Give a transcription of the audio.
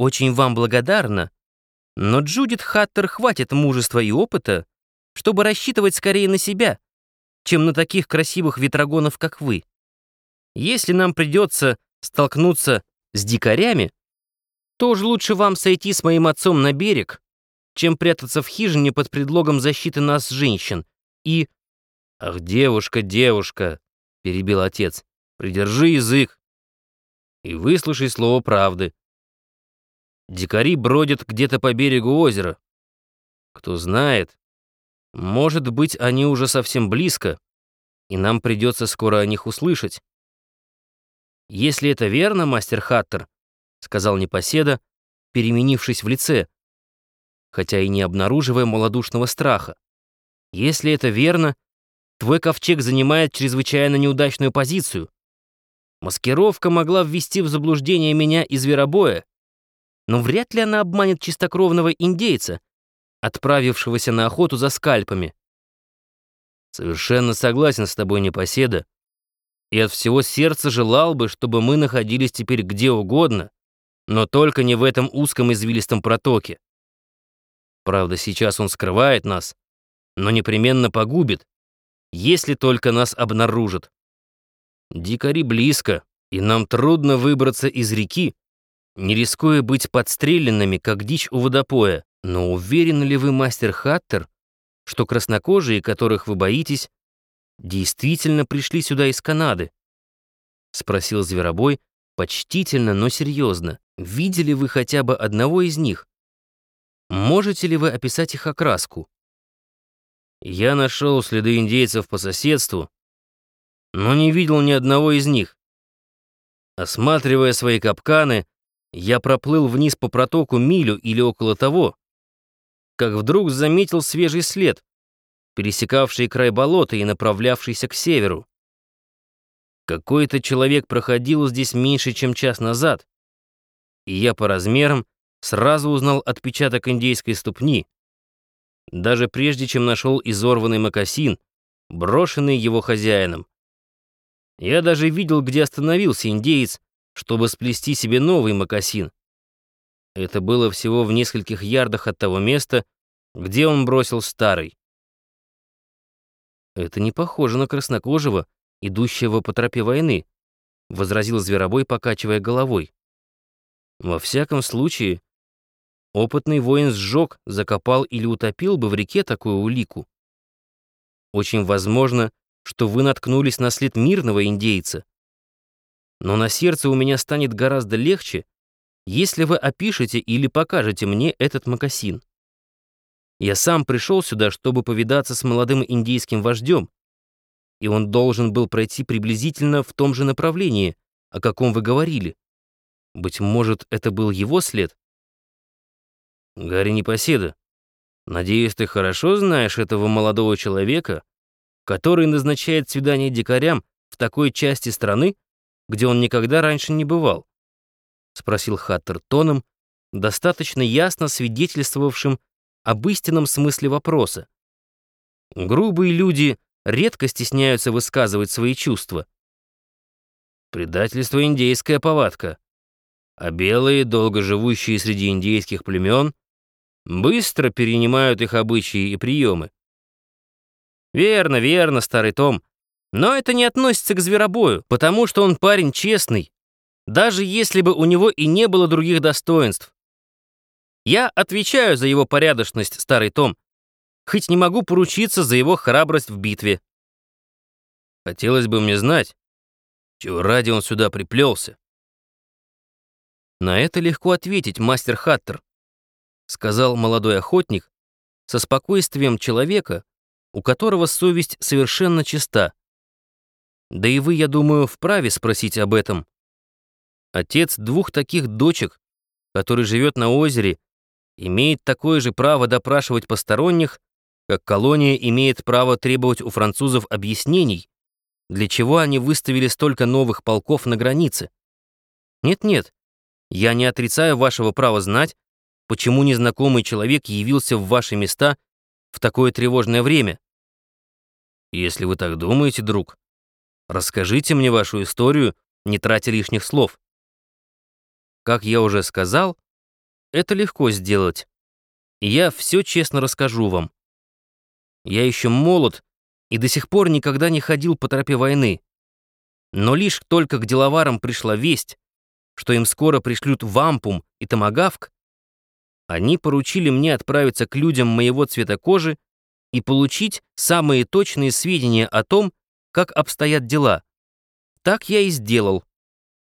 очень вам благодарна, но Джудит Хаттер хватит мужества и опыта, чтобы рассчитывать скорее на себя, чем на таких красивых ветрогонов, как вы. Если нам придется столкнуться с дикарями, то уж лучше вам сойти с моим отцом на берег, чем прятаться в хижине под предлогом защиты нас, женщин. И... «Ах, девушка, девушка!» — перебил отец. «Придержи язык и выслушай слово правды. Дикари бродят где-то по берегу озера. Кто знает, может быть, они уже совсем близко, и нам придется скоро о них услышать. Если это верно, мастер Хаттер, сказал непоседа, переменившись в лице, хотя и не обнаруживая малодушного страха. Если это верно, твой ковчег занимает чрезвычайно неудачную позицию. Маскировка могла ввести в заблуждение меня и зверобоя, но вряд ли она обманет чистокровного индейца, отправившегося на охоту за скальпами. Совершенно согласен с тобой, непоседа, и от всего сердца желал бы, чтобы мы находились теперь где угодно, но только не в этом узком извилистом протоке. Правда, сейчас он скрывает нас, но непременно погубит, если только нас обнаружат. Дикари близко, и нам трудно выбраться из реки, не рискуя быть подстреленными, как дичь у водопоя. Но уверены ли вы, мастер Хаттер, что краснокожие, которых вы боитесь, действительно пришли сюда из Канады? Спросил Зверобой почтительно, но серьезно. Видели вы хотя бы одного из них? Можете ли вы описать их окраску? Я нашел следы индейцев по соседству, но не видел ни одного из них. Осматривая свои капканы, я проплыл вниз по протоку милю или около того, как вдруг заметил свежий след, пересекавший край болота и направлявшийся к северу. Какой-то человек проходил здесь меньше, чем час назад, и я по размерам сразу узнал отпечаток индейской ступни, даже прежде чем нашел изорванный мокасин, брошенный его хозяином. Я даже видел, где остановился индеец, чтобы сплести себе новый мокасин. Это было всего в нескольких ярдах от того места, где он бросил старый. «Это не похоже на краснокожего, идущего по тропе войны», — возразил Зверобой, покачивая головой. «Во всяком случае, опытный воин сжег, закопал или утопил бы в реке такую улику. Очень возможно, что вы наткнулись на след мирного индейца. Но на сердце у меня станет гораздо легче, если вы опишете или покажете мне этот мокасин. Я сам пришел сюда, чтобы повидаться с молодым индейским вождем, и он должен был пройти приблизительно в том же направлении, о каком вы говорили. Быть может, это был его след? Гарри Непоседа, надеюсь, ты хорошо знаешь этого молодого человека, который назначает свидание дикарям в такой части страны, где он никогда раньше не бывал? Спросил Хаттер тоном, достаточно ясно свидетельствовавшим об истинном смысле вопроса. Грубые люди редко стесняются высказывать свои чувства. Предательство — индейская повадка, а белые, долго живущие среди индейских племен, быстро перенимают их обычаи и приемы. Верно, верно, старый Том, но это не относится к зверобою, потому что он парень честный, даже если бы у него и не было других достоинств. Я отвечаю за его порядочность, старый Том, хоть не могу поручиться за его храбрость в битве. Хотелось бы мне знать, чего ради он сюда приплелся. На это легко ответить, мастер Хаттер, сказал молодой охотник со спокойствием человека, у которого совесть совершенно чиста. Да и вы, я думаю, вправе спросить об этом. Отец двух таких дочек, который живет на озере, имеет такое же право допрашивать посторонних, как колония имеет право требовать у французов объяснений, для чего они выставили столько новых полков на границе. Нет-нет, я не отрицаю вашего права знать, почему незнакомый человек явился в ваши места в такое тревожное время. Если вы так думаете, друг, расскажите мне вашу историю, не тратя лишних слов. Как я уже сказал, Это легко сделать. Я все честно расскажу вам. Я еще молод и до сих пор никогда не ходил по тропе войны. Но лишь только к деловарам пришла весть, что им скоро пришлют вампум и томагавк, они поручили мне отправиться к людям моего цвета кожи и получить самые точные сведения о том, как обстоят дела. Так я и сделал.